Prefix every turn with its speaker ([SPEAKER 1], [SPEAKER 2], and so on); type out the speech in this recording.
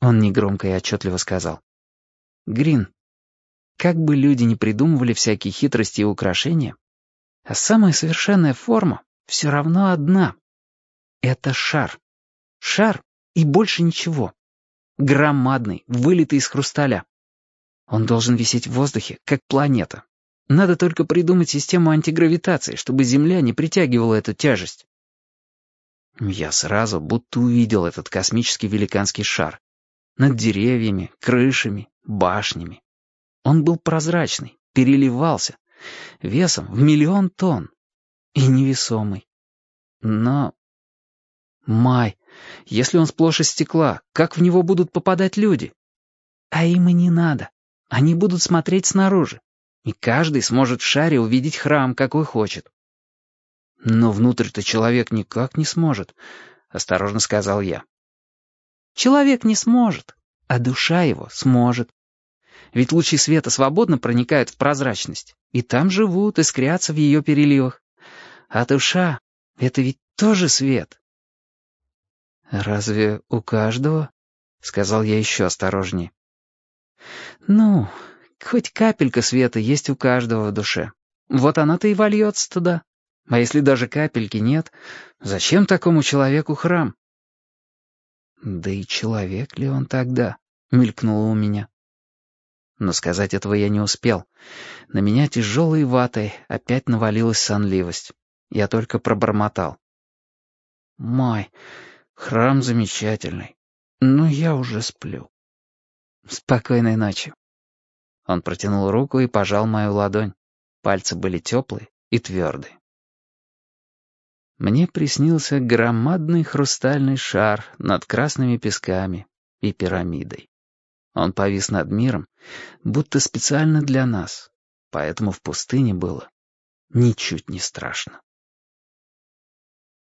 [SPEAKER 1] Он негромко и отчетливо сказал. «Грин, как бы люди ни придумывали всякие хитрости и украшения, а самая совершенная форма все равно одна. Это шар. Шар и больше ничего. Громадный, вылитый из хрусталя. Он должен висеть в воздухе, как планета. Надо только придумать систему антигравитации, чтобы Земля не притягивала эту тяжесть. Я сразу будто увидел этот космический великанский шар. Над деревьями, крышами, башнями. Он был прозрачный, переливался, весом в миллион тонн. И невесомый. Но... Май, если он сплошь из стекла, как в него будут попадать люди? А им и не надо. Они будут смотреть снаружи. И каждый сможет в шаре увидеть храм, какой хочет. «Но внутрь-то человек никак не сможет», — осторожно сказал я. «Человек не сможет, а душа его сможет. Ведь лучи света свободно проникают в прозрачность, и там живут, искрятся в ее переливах. А душа — это ведь тоже свет». «Разве у каждого?» — сказал я еще осторожнее. «Ну, хоть капелька света есть у каждого в душе. Вот она-то и вольется туда». А если даже капельки нет, зачем такому человеку храм? Да и человек ли он тогда? Мелькнуло у меня. Но сказать этого я не успел. На меня тяжелой ватой опять навалилась сонливость. Я только пробормотал. «Май, храм замечательный, но я уже сплю». «Спокойной ночи». Он протянул руку и пожал мою ладонь. Пальцы были теплые и твердые. Мне приснился громадный хрустальный шар над красными песками и пирамидой. Он повис над миром, будто специально для нас, поэтому в пустыне было ничуть не страшно.